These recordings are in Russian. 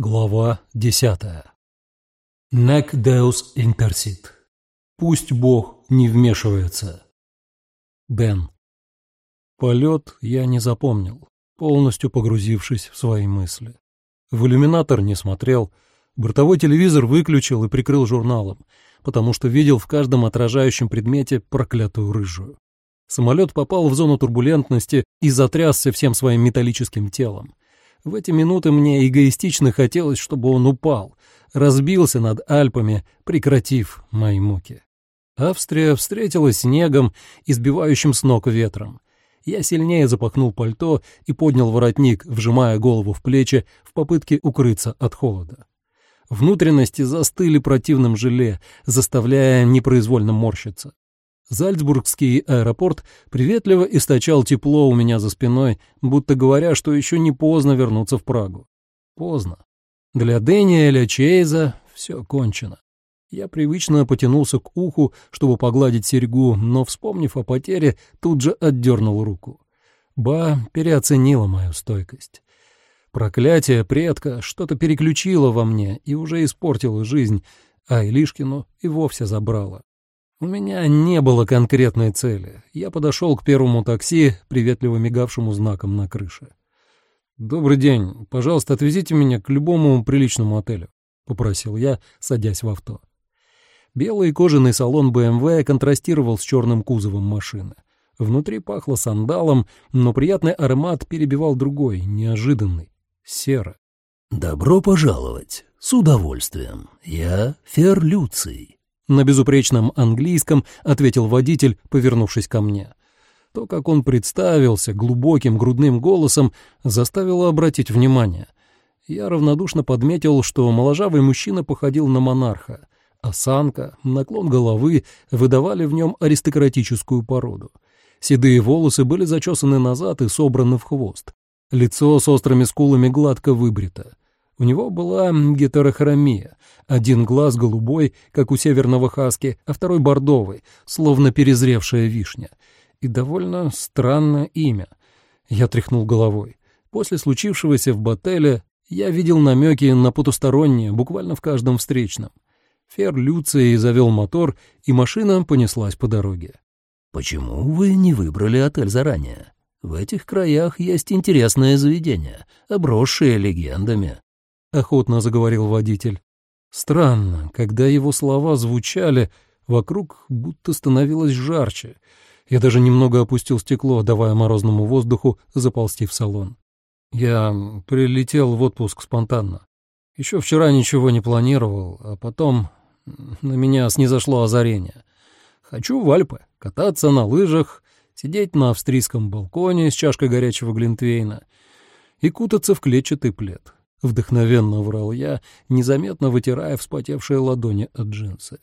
Глава десятая. Нек Деус Интерсит. Пусть Бог не вмешивается. Бен. Полет я не запомнил, полностью погрузившись в свои мысли. В иллюминатор не смотрел, бортовой телевизор выключил и прикрыл журналом, потому что видел в каждом отражающем предмете проклятую рыжую. Самолет попал в зону турбулентности и затрясся всем своим металлическим телом. В эти минуты мне эгоистично хотелось, чтобы он упал, разбился над Альпами, прекратив мои муки. Австрия встретилась снегом, избивающим с ног ветром. Я сильнее запахнул пальто и поднял воротник, вжимая голову в плечи в попытке укрыться от холода. Внутренности застыли противным желе, заставляя непроизвольно морщиться. Зальцбургский аэропорт приветливо источал тепло у меня за спиной, будто говоря, что еще не поздно вернуться в Прагу. Поздно. Для Дэниеля Чейза все кончено. Я привычно потянулся к уху, чтобы погладить серьгу, но, вспомнив о потере, тут же отдернул руку. Ба переоценила мою стойкость. Проклятие предка что-то переключило во мне и уже испортило жизнь, а Илишкину и вовсе забрало. У меня не было конкретной цели. Я подошел к первому такси, приветливо мигавшему знаком на крыше. «Добрый день. Пожалуйста, отвезите меня к любому приличному отелю», — попросил я, садясь в авто. Белый кожаный салон BMW контрастировал с черным кузовом машины. Внутри пахло сандалом, но приятный аромат перебивал другой, неожиданный — серо. «Добро пожаловать. С удовольствием. Я Фер Люций». На безупречном английском ответил водитель, повернувшись ко мне. То, как он представился глубоким грудным голосом, заставило обратить внимание. Я равнодушно подметил, что моложавый мужчина походил на монарха. Осанка, наклон головы выдавали в нем аристократическую породу. Седые волосы были зачесаны назад и собраны в хвост. Лицо с острыми скулами гладко выбрито. У него была гетерохромия. Один глаз голубой, как у северного хаски, а второй бордовый, словно перезревшая вишня. И довольно странное имя. Я тряхнул головой. После случившегося в Бателе я видел намеки на потустороннее буквально в каждом встречном. Фер Люций завел мотор, и машина понеслась по дороге. «Почему вы не выбрали отель заранее? В этих краях есть интересное заведение, обросшее легендами. — охотно заговорил водитель. Странно, когда его слова звучали, вокруг будто становилось жарче. Я даже немного опустил стекло, давая морозному воздуху заползти в салон. Я прилетел в отпуск спонтанно. Еще вчера ничего не планировал, а потом на меня снизошло озарение. Хочу в Альпы, кататься на лыжах, сидеть на австрийском балконе с чашкой горячего глинтвейна и кутаться в клетчатый плед. — вдохновенно врал я, незаметно вытирая вспотевшие ладони от джинсы.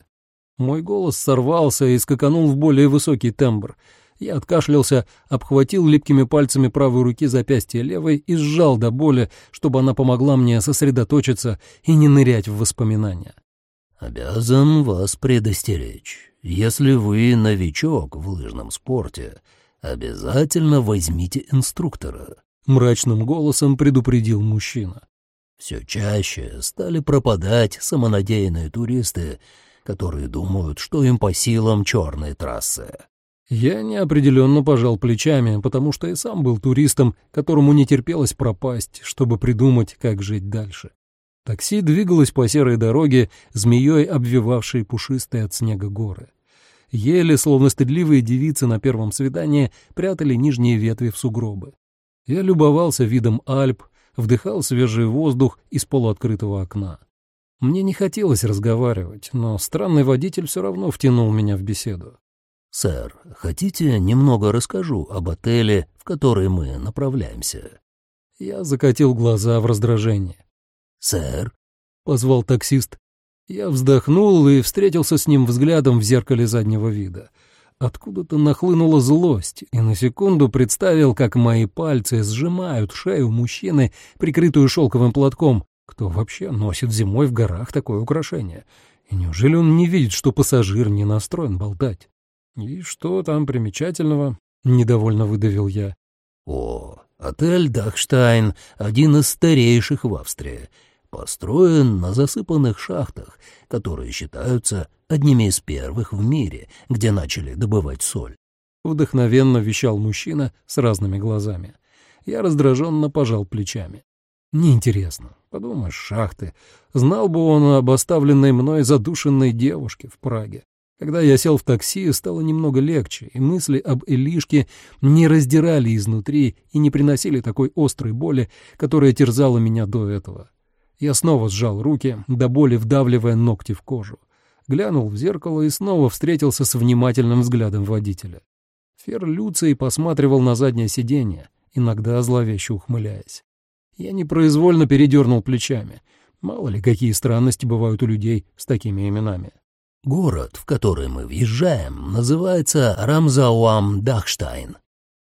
Мой голос сорвался и скаканул в более высокий тембр. Я откашлялся, обхватил липкими пальцами правой руки запястье левой и сжал до боли, чтобы она помогла мне сосредоточиться и не нырять в воспоминания. «Обязан вас предостеречь. Если вы новичок в лыжном спорте, обязательно возьмите инструктора», — мрачным голосом предупредил мужчина. Все чаще стали пропадать самонадеянные туристы, которые думают, что им по силам черные трассы. Я неопределенно пожал плечами, потому что и сам был туристом, которому не терпелось пропасть, чтобы придумать, как жить дальше. Такси двигалось по серой дороге, змеей обвивавшей пушистые от снега горы. Еле, словно стыдливые девицы на первом свидании, прятали нижние ветви в сугробы. Я любовался видом Альп, вдыхал свежий воздух из полуоткрытого окна. Мне не хотелось разговаривать, но странный водитель все равно втянул меня в беседу. «Сэр, хотите, немного расскажу об отеле, в который мы направляемся?» Я закатил глаза в раздражение. «Сэр?» — позвал таксист. Я вздохнул и встретился с ним взглядом в зеркале заднего вида — Откуда-то нахлынула злость, и на секунду представил, как мои пальцы сжимают шею мужчины, прикрытую шелковым платком. Кто вообще носит зимой в горах такое украшение? И неужели он не видит, что пассажир не настроен болтать? «И что там примечательного?» — недовольно выдавил я. «О, отель «Дахштайн» — один из старейших в Австрии. Построен на засыпанных шахтах, которые считаются одними из первых в мире, где начали добывать соль. Вдохновенно вещал мужчина с разными глазами. Я раздраженно пожал плечами. Неинтересно. Подумаешь, шахты. Знал бы он об оставленной мной задушенной девушке в Праге. Когда я сел в такси, стало немного легче, и мысли об Элишке не раздирали изнутри и не приносили такой острой боли, которая терзала меня до этого. Я снова сжал руки, до боли вдавливая ногти в кожу. Глянул в зеркало и снова встретился с внимательным взглядом водителя. Фер Люций посматривал на заднее сиденье, иногда зловеще ухмыляясь. Я непроизвольно передернул плечами. Мало ли, какие странности бывают у людей с такими именами. Город, в который мы въезжаем, называется Рамзауам-Дахштайн.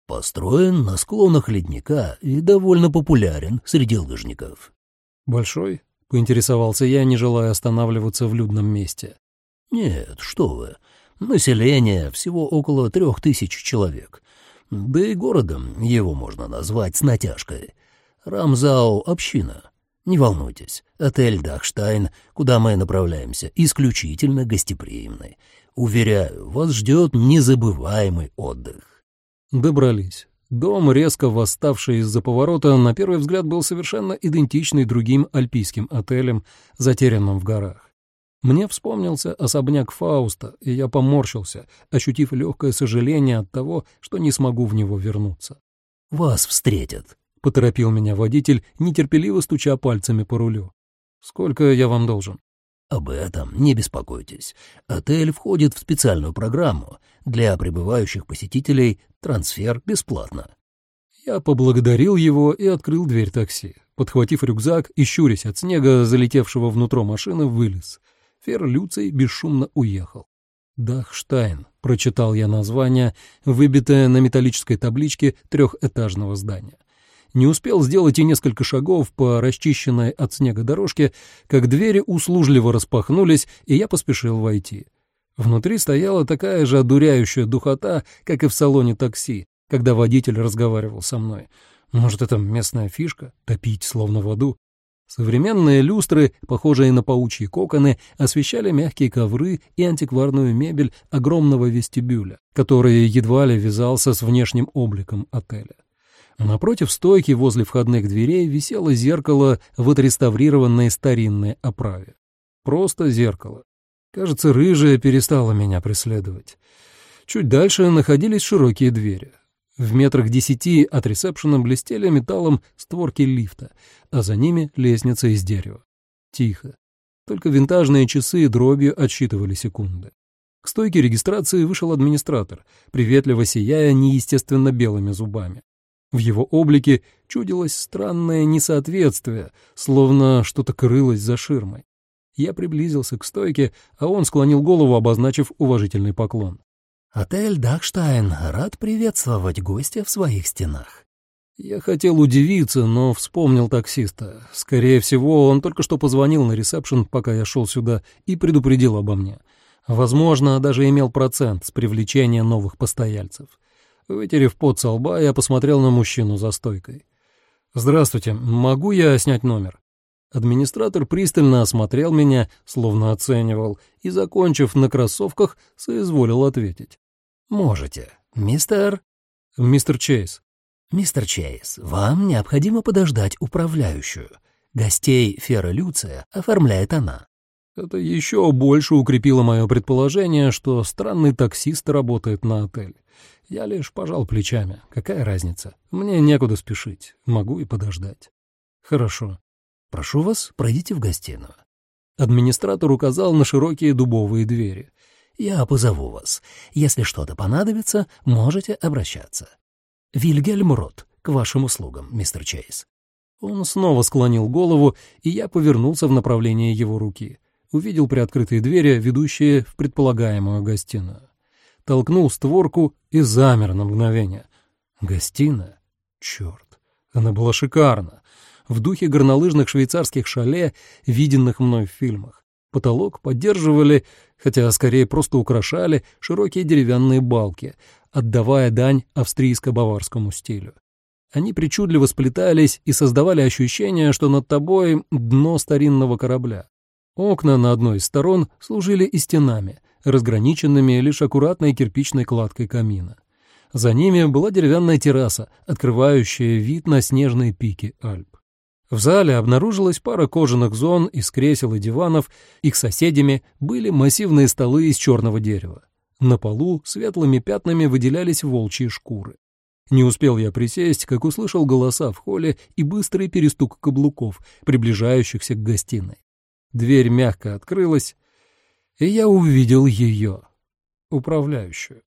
Построен на склонах ледника и довольно популярен среди лыжников. «Большой?» — поинтересовался я, не желая останавливаться в людном месте. «Нет, что вы. Население всего около трех тысяч человек. Да и городом его можно назвать с натяжкой. Рамзау — община. Не волнуйтесь, отель «Дахштайн», куда мы направляемся, исключительно гостеприимный. Уверяю, вас ждет незабываемый отдых. Добрались. Дом, резко восставший из-за поворота, на первый взгляд был совершенно идентичный другим альпийским отелям, затерянным в горах. Мне вспомнился особняк Фауста, и я поморщился, ощутив легкое сожаление от того, что не смогу в него вернуться. «Вас встретят», — поторопил меня водитель, нетерпеливо стуча пальцами по рулю. «Сколько я вам должен?» «Об этом не беспокойтесь. Отель входит в специальную программу. Для прибывающих посетителей трансфер бесплатно». Я поблагодарил его и открыл дверь такси. Подхватив рюкзак и щурясь от снега, залетевшего внутрь машины, вылез. Фер Люций бесшумно уехал. «Дахштайн», — прочитал я название, выбитое на металлической табличке трехэтажного здания. Не успел сделать и несколько шагов по расчищенной от снега дорожке, как двери услужливо распахнулись, и я поспешил войти. Внутри стояла такая же одуряющая духота, как и в салоне такси, когда водитель разговаривал со мной. Может, это местная фишка — топить словно в аду? Современные люстры, похожие на паучьи коконы, освещали мягкие ковры и антикварную мебель огромного вестибюля, который едва ли вязался с внешним обликом отеля. Напротив стойки возле входных дверей висело зеркало в отреставрированной старинной оправе. Просто зеркало. Кажется, рыжая перестала меня преследовать. Чуть дальше находились широкие двери. В метрах десяти от ресепшена блестели металлом створки лифта, а за ними лестница из дерева. Тихо. Только винтажные часы дробью отсчитывали секунды. К стойке регистрации вышел администратор, приветливо сияя неестественно белыми зубами. В его облике чудилось странное несоответствие, словно что-то крылось за ширмой. Я приблизился к стойке, а он склонил голову, обозначив уважительный поклон. «Отель Дахштайн рад приветствовать гостя в своих стенах». Я хотел удивиться, но вспомнил таксиста. Скорее всего, он только что позвонил на ресепшн, пока я шел сюда, и предупредил обо мне. Возможно, даже имел процент с привлечения новых постояльцев. Вытерев пот со лба, я посмотрел на мужчину за стойкой. «Здравствуйте, могу я снять номер?» Администратор пристально осмотрел меня, словно оценивал, и, закончив на кроссовках, соизволил ответить. «Можете. Мистер...» «Мистер Чейз». «Мистер Чейз, вам необходимо подождать управляющую. Гостей Фера Люция оформляет она». Это еще больше укрепило мое предположение, что странный таксист работает на отель. Я лишь пожал плечами. Какая разница? Мне некуда спешить. Могу и подождать. Хорошо. Прошу вас, пройдите в гостиную. Администратор указал на широкие дубовые двери. Я позову вас. Если что-то понадобится, можете обращаться. Вильгельм Рот, к вашим услугам, мистер Чейз. Он снова склонил голову, и я повернулся в направлении его руки. Увидел приоткрытые двери, ведущие в предполагаемую гостиную толкнул створку и замер на мгновение. Гостиная? Черт, она была шикарна. В духе горнолыжных швейцарских шале, виденных мной в фильмах. Потолок поддерживали, хотя скорее просто украшали, широкие деревянные балки, отдавая дань австрийско-баварскому стилю. Они причудливо сплетались и создавали ощущение, что над тобой дно старинного корабля. Окна на одной из сторон служили и стенами, разграниченными лишь аккуратной кирпичной кладкой камина. За ними была деревянная терраса, открывающая вид на снежные пики Альп. В зале обнаружилась пара кожаных зон из кресел и диванов, их соседями были массивные столы из черного дерева. На полу светлыми пятнами выделялись волчьи шкуры. Не успел я присесть, как услышал голоса в холле и быстрый перестук каблуков, приближающихся к гостиной. Дверь мягко открылась, и я увидел ее, управляющую.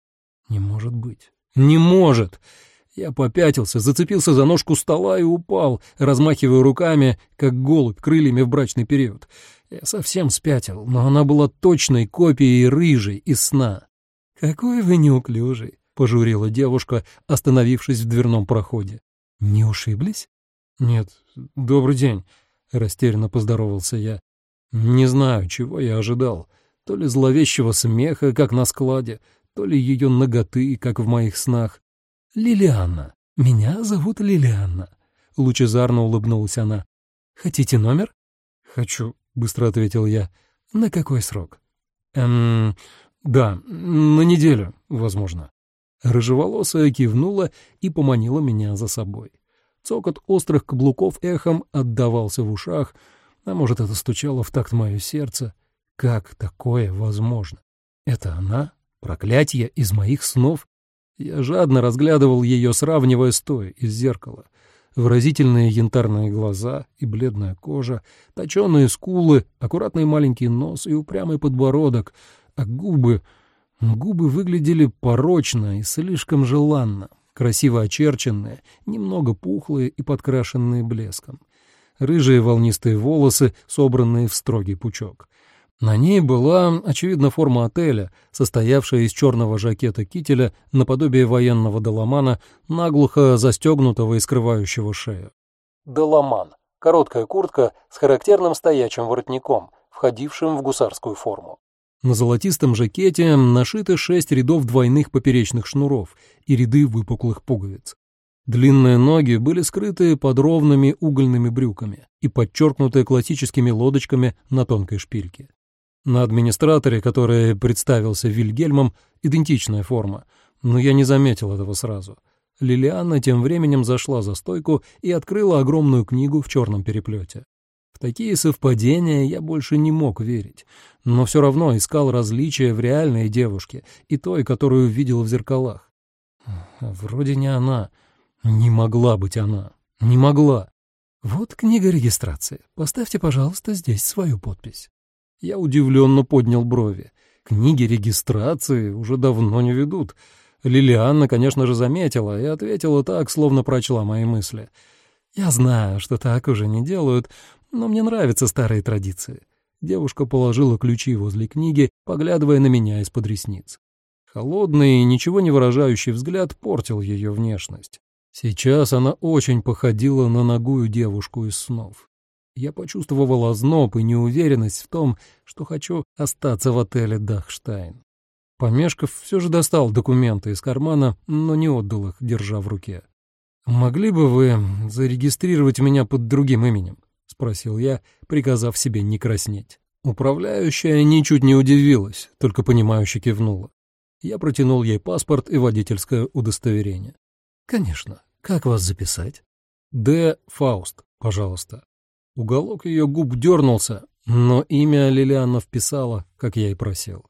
Не может быть. Не может! Я попятился, зацепился за ножку стола и упал, размахивая руками, как голубь, крыльями в брачный период. Я совсем спятил, но она была точной копией рыжей из сна. «Какой вы неуклюжий!» — пожурила девушка, остановившись в дверном проходе. «Не ушиблись?» «Нет, добрый день», — растерянно поздоровался я. «Не знаю, чего я ожидал. То ли зловещего смеха, как на складе, то ли ее ноготы, как в моих снах. «Лилианна. Меня зовут Лилианна», — лучезарно улыбнулась она. «Хотите номер?» «Хочу», — быстро ответил я. «На какой срок?» «Эм, да, на неделю, возможно». Рыжеволосая кивнула и поманила меня за собой. Цокот острых каблуков эхом отдавался в ушах, а может, это стучало в такт мое сердце. Как такое возможно? Это она? Проклятие из моих снов? Я жадно разглядывал ее, сравнивая с той из зеркала. Выразительные янтарные глаза и бледная кожа, точеные скулы, аккуратный маленький нос и упрямый подбородок, а губы... Губы выглядели порочно и слишком желанно, красиво очерченные, немного пухлые и подкрашенные блеском. Рыжие волнистые волосы, собранные в строгий пучок. На ней была, очевидно, форма отеля, состоявшая из черного жакета кителя наподобие военного доломана, наглухо застегнутого и скрывающего шею. Доломан — короткая куртка с характерным стоячим воротником, входившим в гусарскую форму. На золотистом жакете нашиты шесть рядов двойных поперечных шнуров и ряды выпуклых пуговиц. Длинные ноги были скрыты под ровными угольными брюками и подчеркнуты классическими лодочками на тонкой шпильке. На администраторе, который представился Вильгельмом, идентичная форма, но я не заметил этого сразу. Лилиана тем временем зашла за стойку и открыла огромную книгу в черном переплете. В такие совпадения я больше не мог верить, но все равно искал различия в реальной девушке и той, которую видел в зеркалах. Вроде не она. Не могла быть она. Не могла. Вот книга регистрации. Поставьте, пожалуйста, здесь свою подпись. Я удивленно поднял брови. Книги регистрации уже давно не ведут. Лилианна, конечно же, заметила и ответила так, словно прочла мои мысли. «Я знаю, что так уже не делают, но мне нравятся старые традиции». Девушка положила ключи возле книги, поглядывая на меня из-под ресниц. Холодный, ничего не выражающий взгляд портил ее внешность. Сейчас она очень походила на ногую девушку из снов. Я почувствовал озноб и неуверенность в том, что хочу остаться в отеле «Дахштайн». Помешков все же достал документы из кармана, но не отдал их, держа в руке. «Могли бы вы зарегистрировать меня под другим именем?» — спросил я, приказав себе не краснеть. Управляющая ничуть не удивилась, только понимающе кивнула. Я протянул ей паспорт и водительское удостоверение. «Конечно. Как вас записать?» «Д. Фауст, пожалуйста». Уголок ее губ дернулся, но имя Лилиана вписала, как я и просил.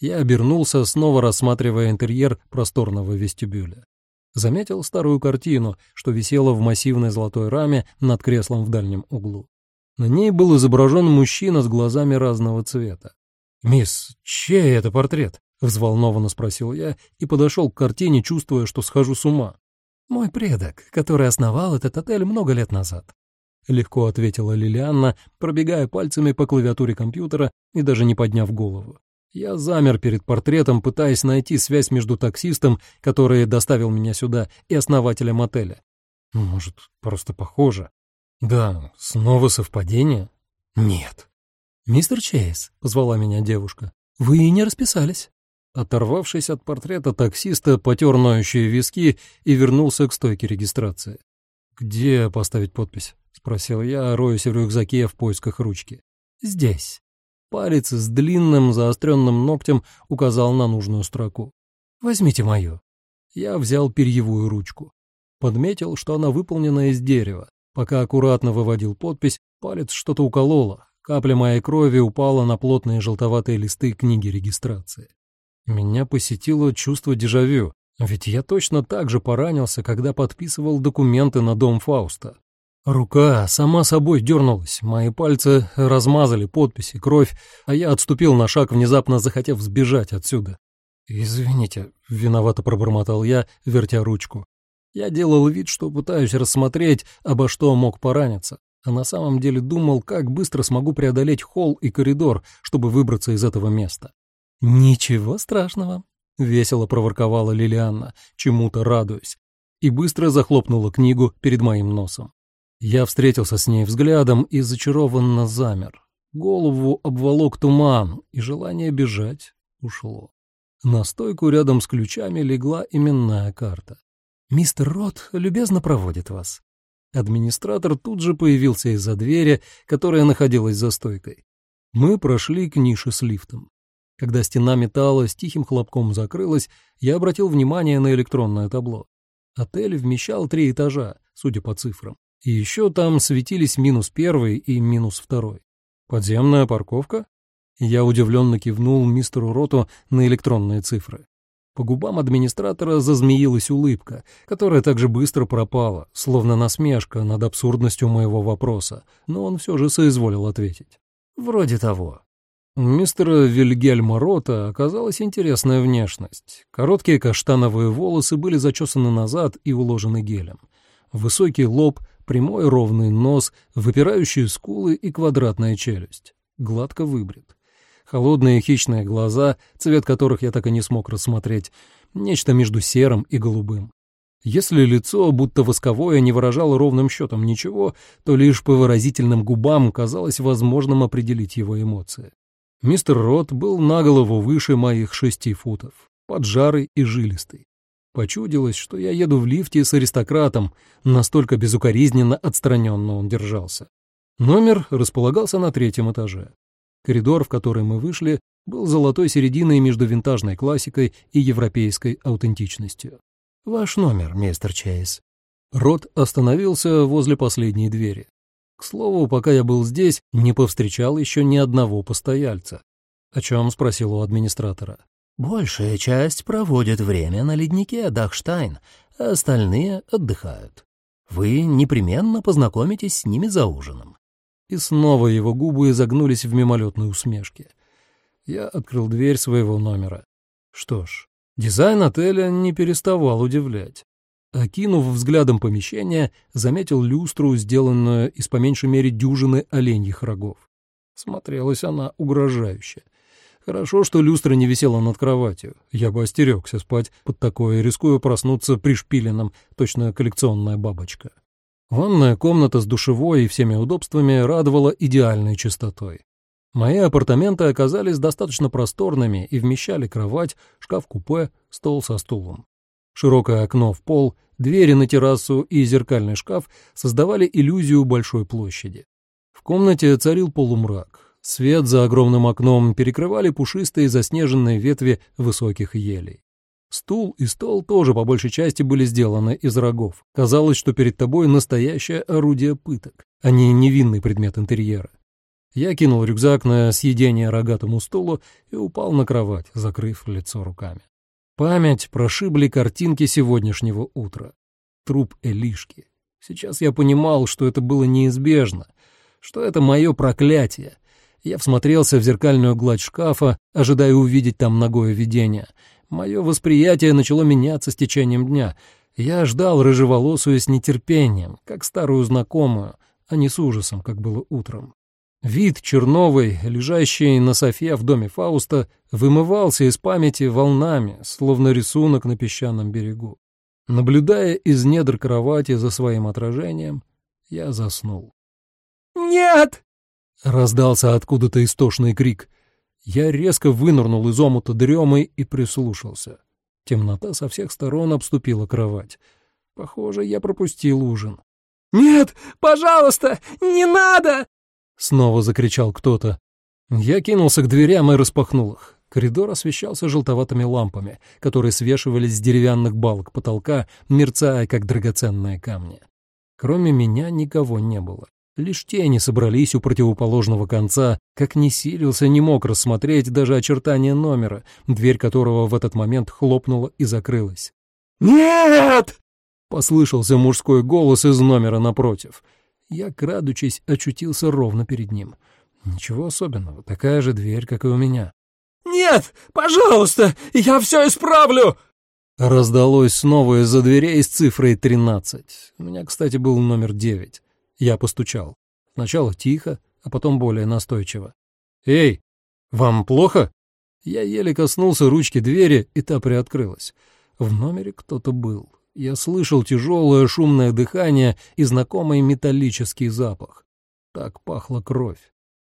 Я обернулся, снова рассматривая интерьер просторного вестибюля. Заметил старую картину, что висела в массивной золотой раме над креслом в дальнем углу. На ней был изображен мужчина с глазами разного цвета. «Мисс, чей это портрет?» — взволнованно спросил я и подошел к картине, чувствуя, что схожу с ума. «Мой предок, который основал этот отель много лет назад. — легко ответила Лилианна, пробегая пальцами по клавиатуре компьютера и даже не подняв голову. Я замер перед портретом, пытаясь найти связь между таксистом, который доставил меня сюда, и основателем отеля. Может, просто похоже? Да, снова совпадение? Нет. «Мистер Чейз», — позвала меня девушка, — «вы не расписались». Оторвавшись от портрета таксиста, потер ноющие виски и вернулся к стойке регистрации. «Где поставить подпись?» — спросил я, роясь в рюкзаке в поисках ручки. «Здесь». Палец с длинным заостренным ногтем указал на нужную строку. «Возьмите мою». Я взял перьевую ручку. Подметил, что она выполнена из дерева. Пока аккуратно выводил подпись, палец что-то укололо. Капля моей крови упала на плотные желтоватые листы книги регистрации. Меня посетило чувство дежавю, ведь я точно так же поранился, когда подписывал документы на дом Фауста. Рука сама собой дернулась, мои пальцы размазали подписи, кровь, а я отступил на шаг, внезапно захотев сбежать отсюда. «Извините», — виновато пробормотал я, вертя ручку. Я делал вид, что пытаюсь рассмотреть, обо что мог пораниться, а на самом деле думал, как быстро смогу преодолеть холл и коридор, чтобы выбраться из этого места. «Ничего страшного», — весело проворковала Лилианна, чему-то радуясь, и быстро захлопнула книгу перед моим носом. Я встретился с ней взглядом и зачарованно замер. Голову обволок туман, и желание бежать ушло. На стойку рядом с ключами легла именная карта. «Мистер Рот любезно проводит вас». Администратор тут же появился из-за двери, которая находилась за стойкой. Мы прошли к нише с лифтом. Когда стена металла с тихим хлопком закрылась, я обратил внимание на электронное табло. Отель вмещал три этажа, судя по цифрам. И еще там светились минус первый и минус второй. Подземная парковка? Я удивленно кивнул мистеру Роту на электронные цифры. По губам администратора зазмеилась улыбка, которая также быстро пропала, словно насмешка над абсурдностью моего вопроса, но он все же соизволил ответить. «Вроде того». У мистера Вильгельма Рота оказалась интересная внешность. Короткие каштановые волосы были зачесаны назад и уложены гелем. Высокий лоб, прямой ровный нос, выпирающие скулы и квадратная челюсть. Гладко выбрит. Холодные хищные глаза, цвет которых я так и не смог рассмотреть, нечто между серым и голубым. Если лицо, будто восковое, не выражало ровным счетом ничего, то лишь по выразительным губам казалось возможным определить его эмоции. Мистер Рот был на голову выше моих шести футов, поджарый и жилистый. Почудилось, что я еду в лифте с аристократом, настолько безукоризненно отстраненно он держался. Номер располагался на третьем этаже. Коридор, в который мы вышли, был золотой серединой между винтажной классикой и европейской аутентичностью. «Ваш номер, мистер Чейз». Рот остановился возле последней двери. К слову, пока я был здесь, не повстречал еще ни одного постояльца. О чем спросил у администратора. Большая часть проводит время на леднике Дахштайн, а остальные отдыхают. Вы непременно познакомитесь с ними за ужином. И снова его губы изогнулись в мимолетной усмешке. Я открыл дверь своего номера. Что ж, дизайн отеля не переставал удивлять. Окинув взглядом помещение, заметил люстру, сделанную из по меньшей мере дюжины оленьих рогов. Смотрелась она угрожающе — Хорошо, что люстра не висела над кроватью. Я бы остерегся спать под такое, рискуя проснуться пришпиленным, точно коллекционная бабочка. Ванная комната с душевой и всеми удобствами радовала идеальной чистотой. Мои апартаменты оказались достаточно просторными и вмещали кровать, шкаф-купе, стол со стулом. Широкое окно в пол, двери на террасу и зеркальный шкаф создавали иллюзию большой площади. В комнате царил полумрак. Свет за огромным окном перекрывали пушистые заснеженные ветви высоких елей. Стул и стол тоже по большей части были сделаны из рогов. Казалось, что перед тобой настоящее орудие пыток, а не невинный предмет интерьера. Я кинул рюкзак на съедение рогатому стулу и упал на кровать, закрыв лицо руками. Память прошибли картинки сегодняшнего утра. Труп Элишки. Сейчас я понимал, что это было неизбежно, что это мое проклятие — я всмотрелся в зеркальную гладь шкафа, ожидая увидеть там ногое видение. Мое восприятие начало меняться с течением дня. Я ждал рыжеволосую с нетерпением, как старую знакомую, а не с ужасом, как было утром. Вид Черновой, лежащей на софе в доме Фауста, вымывался из памяти волнами, словно рисунок на песчаном берегу. Наблюдая из недр кровати за своим отражением, я заснул. «Нет!» Раздался откуда-то истошный крик. Я резко вынырнул из омута дремы и прислушался. Темнота со всех сторон обступила кровать. Похоже, я пропустил ужин. «Нет, пожалуйста, не надо!» Снова закричал кто-то. Я кинулся к дверям и распахнул их. Коридор освещался желтоватыми лампами, которые свешивались с деревянных балок потолка, мерцая, как драгоценные камни. Кроме меня никого не было. Лишь тени собрались у противоположного конца, как не силился, не мог рассмотреть даже очертания номера, дверь которого в этот момент хлопнула и закрылась. «Нет!» — послышался мужской голос из номера напротив. Я, крадучись, очутился ровно перед ним. Ничего особенного, такая же дверь, как и у меня. «Нет, пожалуйста, я все исправлю!» Раздалось снова из-за дверей с цифрой тринадцать. У меня, кстати, был номер девять. Я постучал. Сначала тихо, а потом более настойчиво. «Эй, вам плохо?» Я еле коснулся ручки двери, и та приоткрылась. В номере кто-то был. Я слышал тяжелое шумное дыхание и знакомый металлический запах. Так пахла кровь.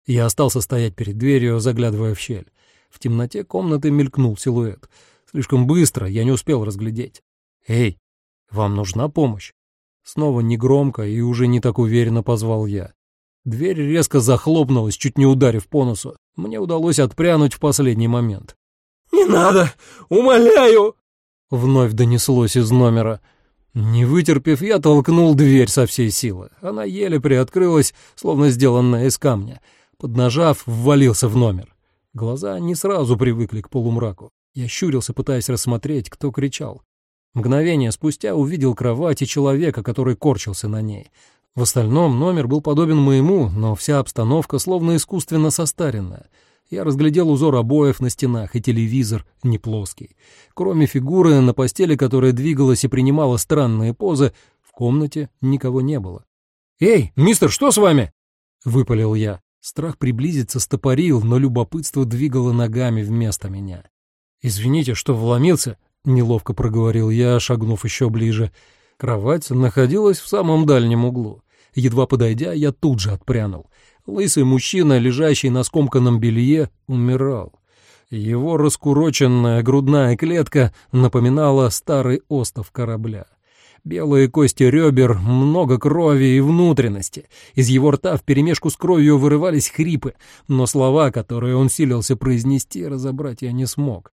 Я остался стоять перед дверью, заглядывая в щель. В темноте комнаты мелькнул силуэт. Слишком быстро, я не успел разглядеть. «Эй, вам нужна помощь?» Снова негромко и уже не так уверенно позвал я. Дверь резко захлопнулась, чуть не ударив по носу. Мне удалось отпрянуть в последний момент. «Не надо! Умоляю!» Вновь донеслось из номера. Не вытерпев, я толкнул дверь со всей силы. Она еле приоткрылась, словно сделанная из камня. Поднажав, ввалился в номер. Глаза не сразу привыкли к полумраку. Я щурился, пытаясь рассмотреть, кто кричал. Мгновение спустя увидел кровать и человека, который корчился на ней. В остальном номер был подобен моему, но вся обстановка словно искусственно состаренная. Я разглядел узор обоев на стенах и телевизор не плоский. Кроме фигуры на постели, которая двигалась и принимала странные позы, в комнате никого не было. «Эй, мистер, что с вами?» — выпалил я. Страх приблизиться стопорил, но любопытство двигало ногами вместо меня. «Извините, что вломился», — неловко проговорил я, шагнув еще ближе. Кровать находилась в самом дальнем углу. Едва подойдя, я тут же отпрянул. Лысый мужчина, лежащий на скомканном белье, умирал. Его раскуроченная грудная клетка напоминала старый остов корабля. Белые кости ребер, много крови и внутренности. Из его рта вперемешку с кровью вырывались хрипы, но слова, которые он силился произнести, разобрать я не смог.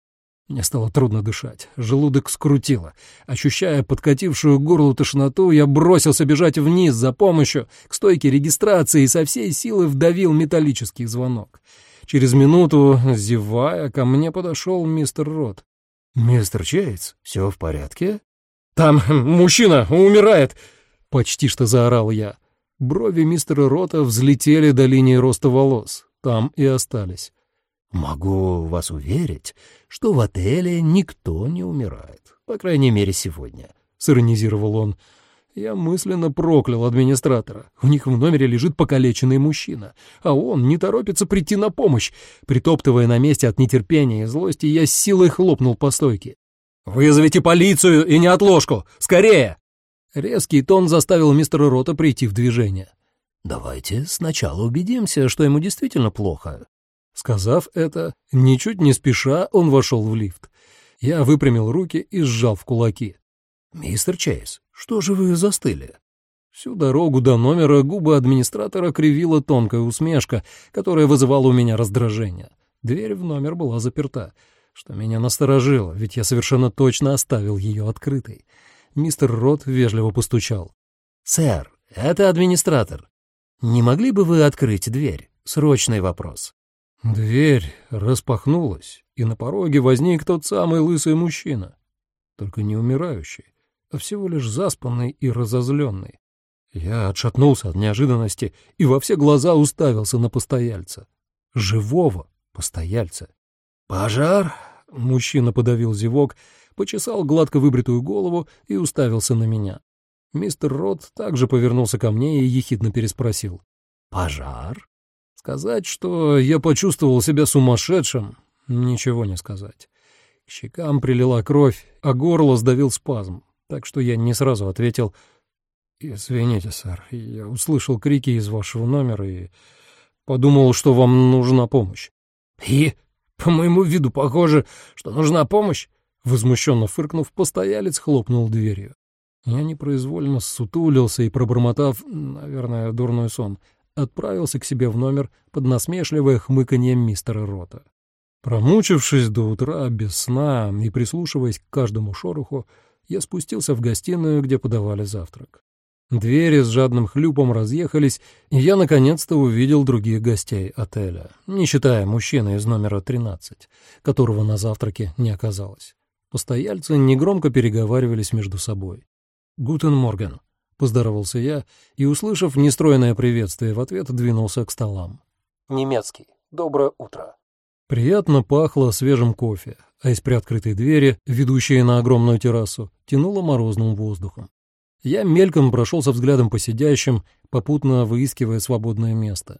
Мне стало трудно дышать, желудок скрутило. Ощущая подкатившую горлу тошноту, я бросился бежать вниз за помощью к стойке регистрации и со всей силы вдавил металлический звонок. Через минуту, зевая, ко мне подошел мистер Рот. «Мистер Чейтс, все в порядке?» «Там мужчина умирает!» — почти что заорал я. Брови мистера Рота взлетели до линии роста волос. Там и остались. «Могу вас уверить, что в отеле никто не умирает, по крайней мере, сегодня», — сиронизировал он. Я мысленно проклял администратора. У них в номере лежит покалеченный мужчина, а он не торопится прийти на помощь. Притоптывая на месте от нетерпения и злости, я с силой хлопнул по стойке. «Вызовите полицию и неотложку! Скорее!» Резкий тон заставил мистера Рота прийти в движение. «Давайте сначала убедимся, что ему действительно плохо», Сказав это, ничуть не спеша, он вошел в лифт. Я выпрямил руки и сжал в кулаки. «Мистер Чейз, что же вы застыли?» Всю дорогу до номера губы администратора кривила тонкая усмешка, которая вызывала у меня раздражение. Дверь в номер была заперта, что меня насторожило, ведь я совершенно точно оставил ее открытой. Мистер Рот вежливо постучал. «Сэр, это администратор. Не могли бы вы открыть дверь? Срочный вопрос». Дверь распахнулась, и на пороге возник тот самый лысый мужчина, только не умирающий, а всего лишь заспанный и разозленный. Я отшатнулся от неожиданности и во все глаза уставился на постояльца. Живого постояльца. «Пожар?» — мужчина подавил зевок, почесал гладко выбритую голову и уставился на меня. Мистер Рот также повернулся ко мне и ехидно переспросил. «Пожар?» Сказать, что я почувствовал себя сумасшедшим, ничего не сказать. К щекам прилила кровь, а горло сдавил спазм, так что я не сразу ответил «Извините, сэр, я услышал крики из вашего номера и подумал, что вам нужна помощь». «И? По моему виду похоже, что нужна помощь?» Возмущенно фыркнув, постоялец хлопнул дверью. Я непроизвольно сутулился и, пробормотав, наверное, дурной сон, отправился к себе в номер под насмешливое хмыканье мистера Рота. Промучившись до утра без сна и прислушиваясь к каждому шороху, я спустился в гостиную, где подавали завтрак. Двери с жадным хлюпом разъехались, и я наконец-то увидел других гостей отеля, не считая мужчины из номера 13, которого на завтраке не оказалось. Постояльцы негромко переговаривались между собой. «Гутен Морген», — поздоровался я, и, услышав нестроенное приветствие в ответ, двинулся к столам. «Немецкий. Доброе утро». Приятно пахло свежим кофе, а из приоткрытой двери, ведущей на огромную террасу, тянуло морозным воздухом. Я мельком прошелся взглядом по сидящим, попутно выискивая свободное место.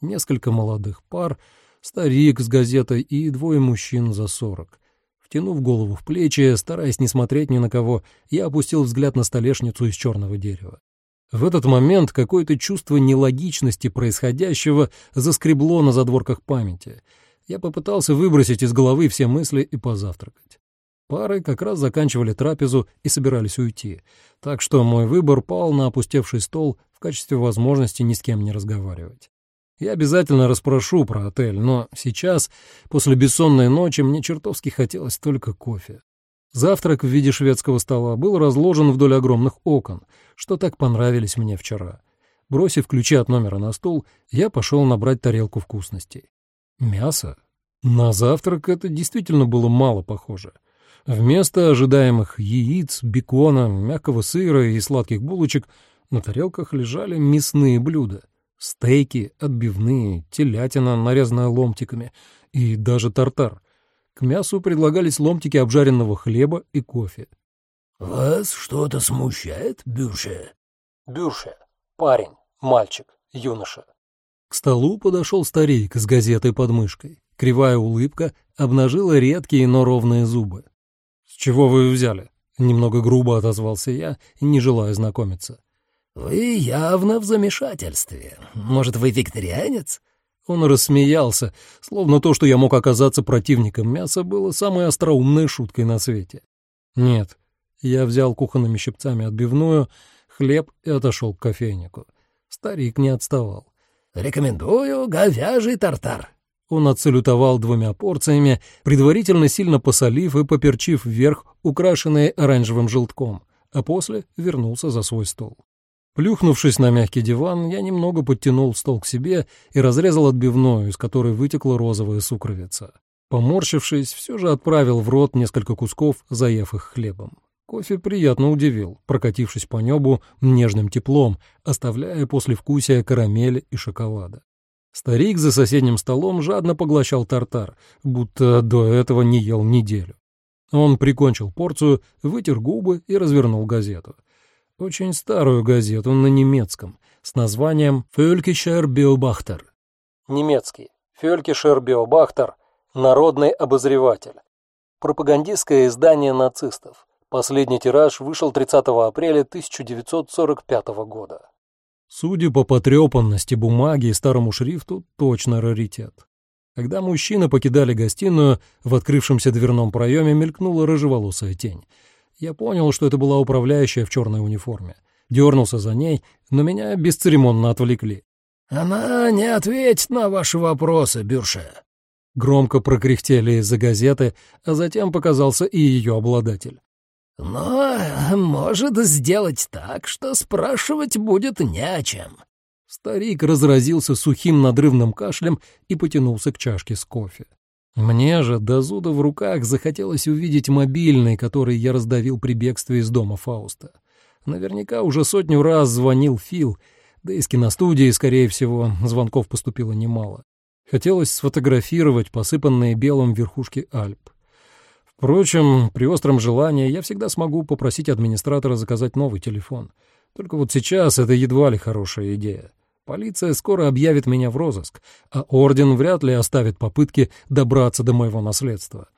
Несколько молодых пар, старик с газетой и двое мужчин за сорок. Втянув голову в плечи, стараясь не смотреть ни на кого, я опустил взгляд на столешницу из черного дерева. В этот момент какое-то чувство нелогичности происходящего заскребло на задворках памяти. Я попытался выбросить из головы все мысли и позавтракать. Пары как раз заканчивали трапезу и собирались уйти, так что мой выбор пал на опустевший стол в качестве возможности ни с кем не разговаривать. Я обязательно расспрошу про отель, но сейчас, после бессонной ночи, мне чертовски хотелось только кофе. Завтрак в виде шведского стола был разложен вдоль огромных окон, что так понравились мне вчера. Бросив ключи от номера на стул, я пошел набрать тарелку вкусностей. Мясо? На завтрак это действительно было мало похоже. Вместо ожидаемых яиц, бекона, мягкого сыра и сладких булочек на тарелках лежали мясные блюда. Стейки, отбивные, телятина, нарезанная ломтиками, и даже тартар. К мясу предлагались ломтики обжаренного хлеба и кофе. «Вас что-то смущает, Бюрше?» «Бюрше. Парень, мальчик, юноша». К столу подошел старик с газетой под мышкой. Кривая улыбка обнажила редкие, но ровные зубы. «С чего вы взяли?» — немного грубо отозвался я, не желая знакомиться. «Вы явно в замешательстве. Может, вы викторианец?» Он рассмеялся, словно то, что я мог оказаться противником мяса, было самой остроумной шуткой на свете. «Нет». Я взял кухонными щипцами отбивную, хлеб и отошел к кофейнику. Старик не отставал. «Рекомендую говяжий тартар. Он отсалютовал двумя порциями, предварительно сильно посолив и поперчив вверх, украшенные оранжевым желтком, а после вернулся за свой стол. Плюхнувшись на мягкий диван, я немного подтянул стол к себе и разрезал отбивную, из которой вытекла розовая сукровица. Поморщившись, все же отправил в рот несколько кусков, заев их хлебом. Кофе приятно удивил, прокатившись по небу нежным теплом, оставляя послевкусие карамели и шоколада. Старик за соседним столом жадно поглощал тартар, будто до этого не ел неделю. Он прикончил порцию, вытер губы и развернул газету. Очень старую газету на немецком с названием «Фölkischer Beobachter». Немецкий. «Фölkischer Beobachter» — «Народный обозреватель». Пропагандистское издание нацистов. Последний тираж вышел 30 апреля 1945 года. Судя по потрепанности бумаги и старому шрифту, точно раритет. Когда мужчины покидали гостиную, в открывшемся дверном проеме мелькнула рыжеволосая тень. Я понял, что это была управляющая в черной униформе. Дернулся за ней, но меня бесцеремонно отвлекли. «Она не ответит на ваши вопросы, Бюрше». Громко прокряхтели из-за газеты, а затем показался и ее обладатель. Но может сделать так, что спрашивать будет не о чем. Старик разразился сухим надрывным кашлем и потянулся к чашке с кофе. Мне же до зуда в руках захотелось увидеть мобильный, который я раздавил при бегстве из дома Фауста. Наверняка уже сотню раз звонил Фил, да и из киностудии, скорее всего, звонков поступило немало. Хотелось сфотографировать посыпанные белым верхушки Альп. Впрочем, при остром желании я всегда смогу попросить администратора заказать новый телефон. Только вот сейчас это едва ли хорошая идея. Полиция скоро объявит меня в розыск, а Орден вряд ли оставит попытки добраться до моего наследства.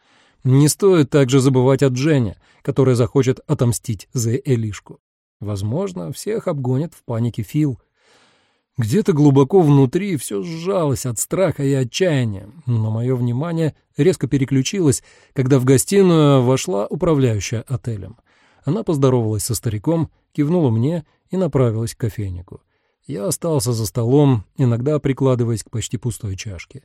Не стоит также забывать о Джене, которая захочет отомстить за Элишку. Возможно, всех обгонит в панике Фил — где-то глубоко внутри все сжалось от страха и отчаяния, но мое внимание резко переключилось, когда в гостиную вошла управляющая отелем. Она поздоровалась со стариком, кивнула мне и направилась к кофейнику. Я остался за столом, иногда прикладываясь к почти пустой чашке.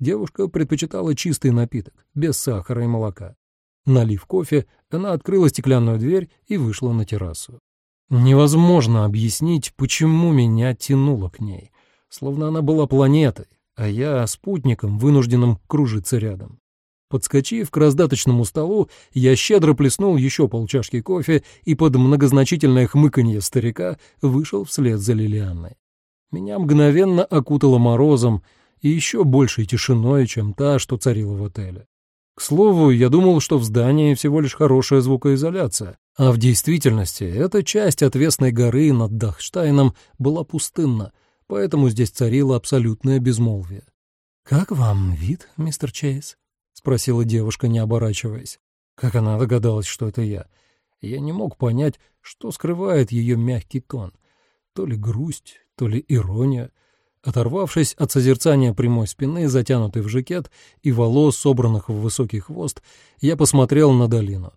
Девушка предпочитала чистый напиток, без сахара и молока. Налив кофе, она открыла стеклянную дверь и вышла на террасу. Невозможно объяснить, почему меня тянуло к ней, словно она была планетой, а я спутником, вынужденным кружиться рядом. Подскочив к раздаточному столу, я щедро плеснул еще полчашки кофе и под многозначительное хмыканье старика вышел вслед за Лилианной. Меня мгновенно окутало морозом и еще большей тишиной, чем та, что царила в отеле. К слову, я думал, что в здании всего лишь хорошая звукоизоляция, а в действительности эта часть отвесной горы над Дахштайном была пустынна, поэтому здесь царило абсолютное безмолвие. «Как вам вид, мистер Чейз?» — спросила девушка, не оборачиваясь. Как она догадалась, что это я? Я не мог понять, что скрывает ее мягкий тон. То ли грусть, то ли ирония. Оторвавшись от созерцания прямой спины, затянутой в жакет, и волос, собранных в высокий хвост, я посмотрел на долину.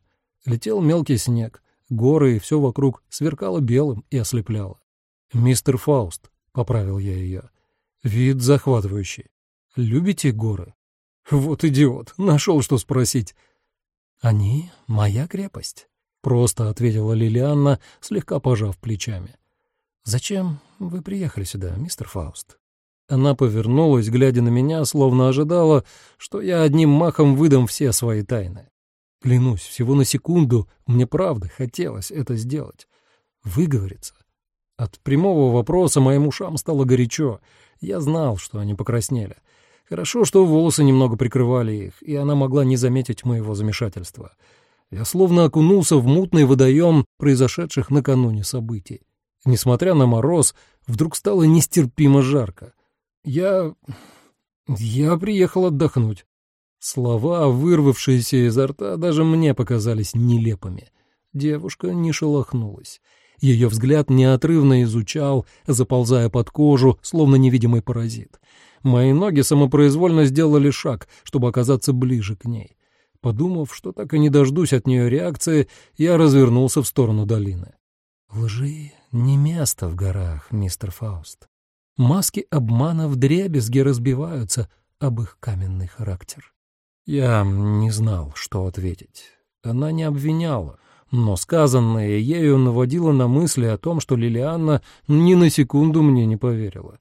Летел мелкий снег, горы и все вокруг сверкало белым и ослепляло. «Мистер Фауст», — поправил я ее, — «вид захватывающий. Любите горы?» Вот идиот, нашел что спросить. «Они — моя крепость», — просто ответила Лилианна, слегка пожав плечами. «Зачем вы приехали сюда, мистер Фауст?» Она повернулась, глядя на меня, словно ожидала, что я одним махом выдам все свои тайны. Клянусь, всего на секунду мне правда хотелось это сделать. Выговориться. От прямого вопроса моим ушам стало горячо. Я знал, что они покраснели. Хорошо, что волосы немного прикрывали их, и она могла не заметить моего замешательства. Я словно окунулся в мутный водоем произошедших накануне событий. Несмотря на мороз, вдруг стало нестерпимо жарко. Я... я приехал отдохнуть. Слова, вырвавшиеся изо рта, даже мне показались нелепыми. Девушка не шелохнулась. Ее взгляд неотрывно изучал, заползая под кожу, словно невидимый паразит. Мои ноги самопроизвольно сделали шаг, чтобы оказаться ближе к ней. Подумав, что так и не дождусь от нее реакции, я развернулся в сторону долины. Лжи не место в горах, мистер Фауст. Маски обмана в дребезги разбиваются об их каменный характер. Я не знал, что ответить. Она не обвиняла, но сказанное ею наводило на мысли о том, что Лилианна ни на секунду мне не поверила.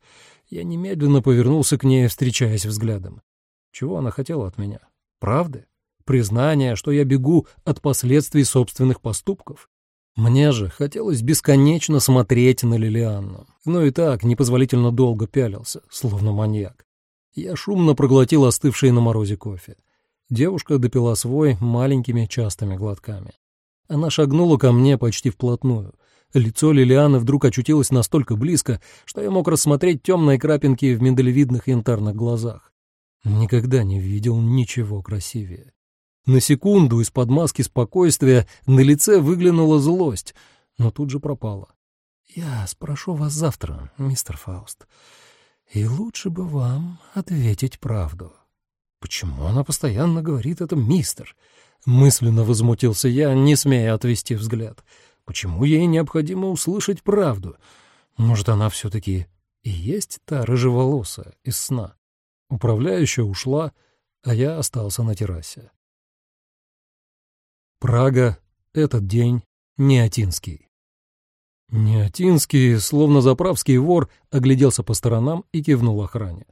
Я немедленно повернулся к ней, встречаясь взглядом. Чего она хотела от меня? Правды? Признание, что я бегу от последствий собственных поступков? Мне же хотелось бесконечно смотреть на Лилианну, но и так непозволительно долго пялился, словно маньяк. Я шумно проглотил остывший на морозе кофе. Девушка допила свой маленькими частыми глотками. Она шагнула ко мне почти вплотную, Лицо Лилианы вдруг очутилось настолько близко, что я мог рассмотреть темные крапинки в миндалевидных янтарных глазах. Никогда не видел ничего красивее. На секунду из-под маски спокойствия на лице выглянула злость, но тут же пропала. «Я спрошу вас завтра, мистер Фауст, и лучше бы вам ответить правду». «Почему она постоянно говорит это, мистер?» Мысленно возмутился я, не смея отвести взгляд. Почему ей необходимо услышать правду? Может, она все-таки и есть та рыжеволосая из сна? Управляющая ушла, а я остался на террасе. Прага, этот день, Неотинский. Неотинский, словно заправский вор, огляделся по сторонам и кивнул охране.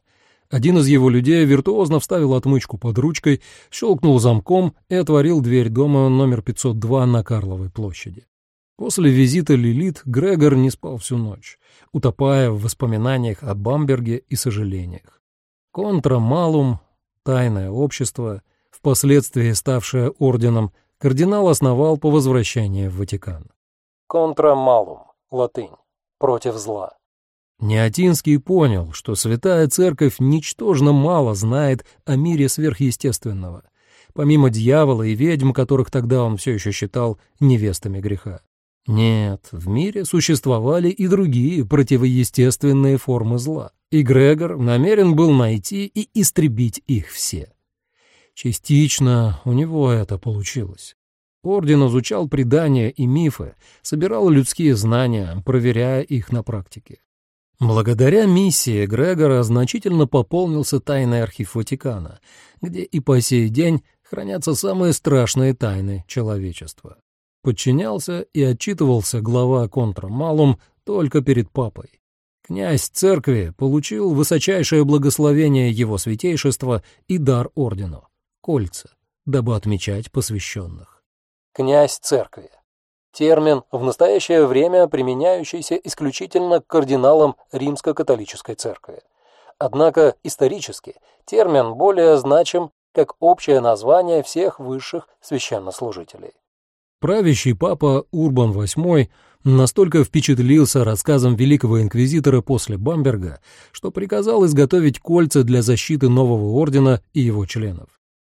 Один из его людей виртуозно вставил отмычку под ручкой, щелкнул замком и отворил дверь дома номер 502 на Карловой площади. После визита Лилит Грегор не спал всю ночь, утопая в воспоминаниях о Бамберге и сожалениях. Контра Малум, тайное общество, впоследствии ставшее орденом, кардинал основал по возвращении в Ватикан. Контра Малум, латынь, против зла. Неотинский понял, что Святая Церковь ничтожно мало знает о мире сверхъестественного, помимо дьявола и ведьм, которых тогда он все еще считал невестами греха. Нет, в мире существовали и другие противоестественные формы зла, и Грегор намерен был найти и истребить их все. Частично у него это получилось. Орден изучал предания и мифы, собирал людские знания, проверяя их на практике. Благодаря миссии Грегора значительно пополнился тайный архив Ватикана, где и по сей день хранятся самые страшные тайны человечества. Подчинялся и отчитывался глава контрамалум только перед папой. Князь церкви получил высочайшее благословение его святейшества и дар ордену — кольца, дабы отмечать посвященных. Князь церкви. Термин, в настоящее время применяющийся исключительно к кардиналам Римско-католической церкви. Однако исторически термин более значим как общее название всех высших священнослужителей. Правящий папа Урбан VIII настолько впечатлился рассказом великого инквизитора после Бамберга, что приказал изготовить кольца для защиты нового ордена и его членов.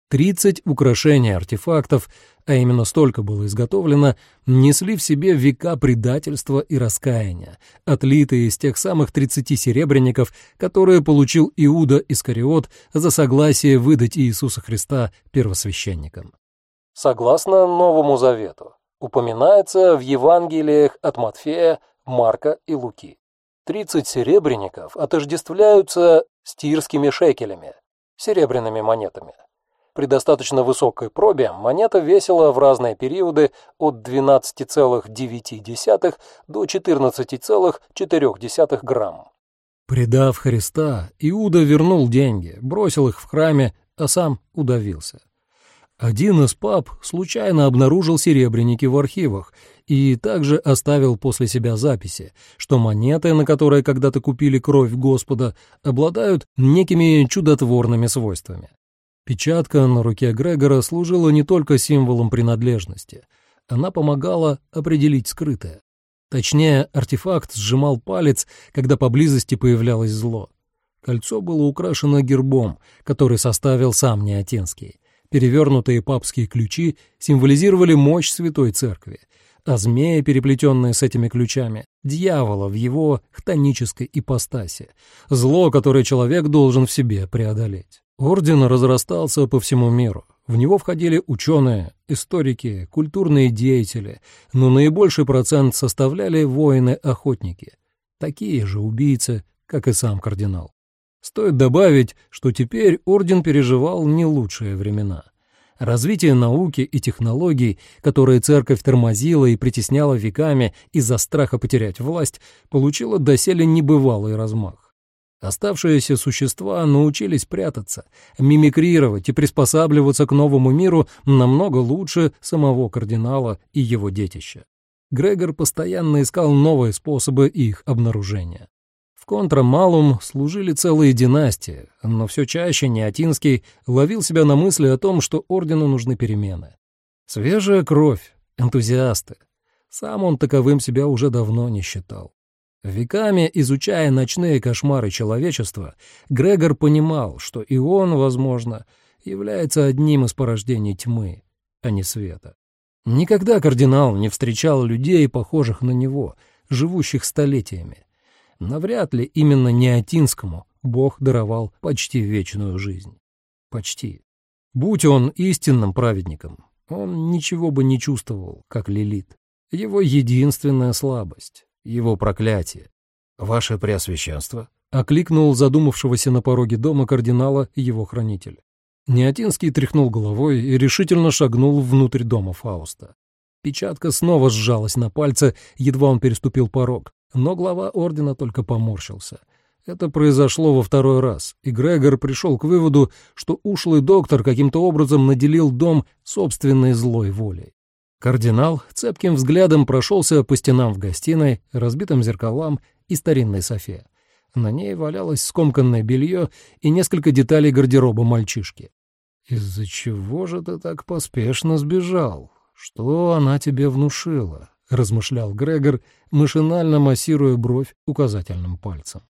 Тридцать украшений артефактов, а именно столько было изготовлено, несли в себе века предательства и раскаяния, отлитые из тех самых тридцати серебряников, которые получил Иуда Искариот за согласие выдать Иисуса Христа первосвященникам. Согласно Новому Завету, упоминается в Евангелиях от Матфея, Марка и Луки. Тридцать серебряников отождествляются с тирскими шекелями, серебряными монетами. При достаточно высокой пробе монета весила в разные периоды от 12,9 до 14,4 грамм. Предав Христа, Иуда вернул деньги, бросил их в храме, а сам удавился. Один из пап случайно обнаружил серебряники в архивах и также оставил после себя записи, что монеты, на которые когда-то купили кровь Господа, обладают некими чудотворными свойствами. Печатка на руке Грегора служила не только символом принадлежности, она помогала определить скрытое. Точнее, артефакт сжимал палец, когда поблизости появлялось зло. Кольцо было украшено гербом, который составил сам Неотенский. Перевернутые папские ключи символизировали мощь Святой Церкви, а змеи, переплетенные с этими ключами, дьявола в его хтонической ипостаси, зло, которое человек должен в себе преодолеть. Орден разрастался по всему миру. В него входили ученые, историки, культурные деятели, но наибольший процент составляли воины-охотники, такие же убийцы, как и сам кардинал. Стоит добавить, что теперь орден переживал не лучшие времена. Развитие науки и технологий, которые церковь тормозила и притесняла веками из-за страха потерять власть, получило доселе небывалый размах. Оставшиеся существа научились прятаться, мимикрировать и приспосабливаться к новому миру намного лучше самого кардинала и его детища. Грегор постоянно искал новые способы их обнаружения. Контрамалум служили целые династии, но все чаще Неотинский ловил себя на мысли о том, что ордену нужны перемены. Свежая кровь, энтузиасты. Сам он таковым себя уже давно не считал. Веками изучая ночные кошмары человечества, Грегор понимал, что и он, возможно, является одним из порождений тьмы, а не света. Никогда кардинал не встречал людей, похожих на него, живущих столетиями. Навряд ли именно Неотинскому Бог даровал почти вечную жизнь. Почти. Будь он истинным праведником, он ничего бы не чувствовал, как Лилит. Его единственная слабость его проклятие. «Ваше Преосвященство», — окликнул задумавшегося на пороге дома кардинала его хранитель. Неотинский тряхнул головой и решительно шагнул внутрь дома Фауста. Печатка снова сжалась на пальце, едва он переступил порог, но глава ордена только поморщился. Это произошло во второй раз, и Грегор пришел к выводу, что ушлый доктор каким-то образом наделил дом собственной злой волей. Кардинал цепким взглядом прошелся по стенам в гостиной, разбитым зеркалам и старинной софе. На ней валялось скомканное белье и несколько деталей гардероба мальчишки. «Из-за чего же ты так поспешно сбежал? Что она тебе внушила?» — размышлял Грегор, машинально массируя бровь указательным пальцем.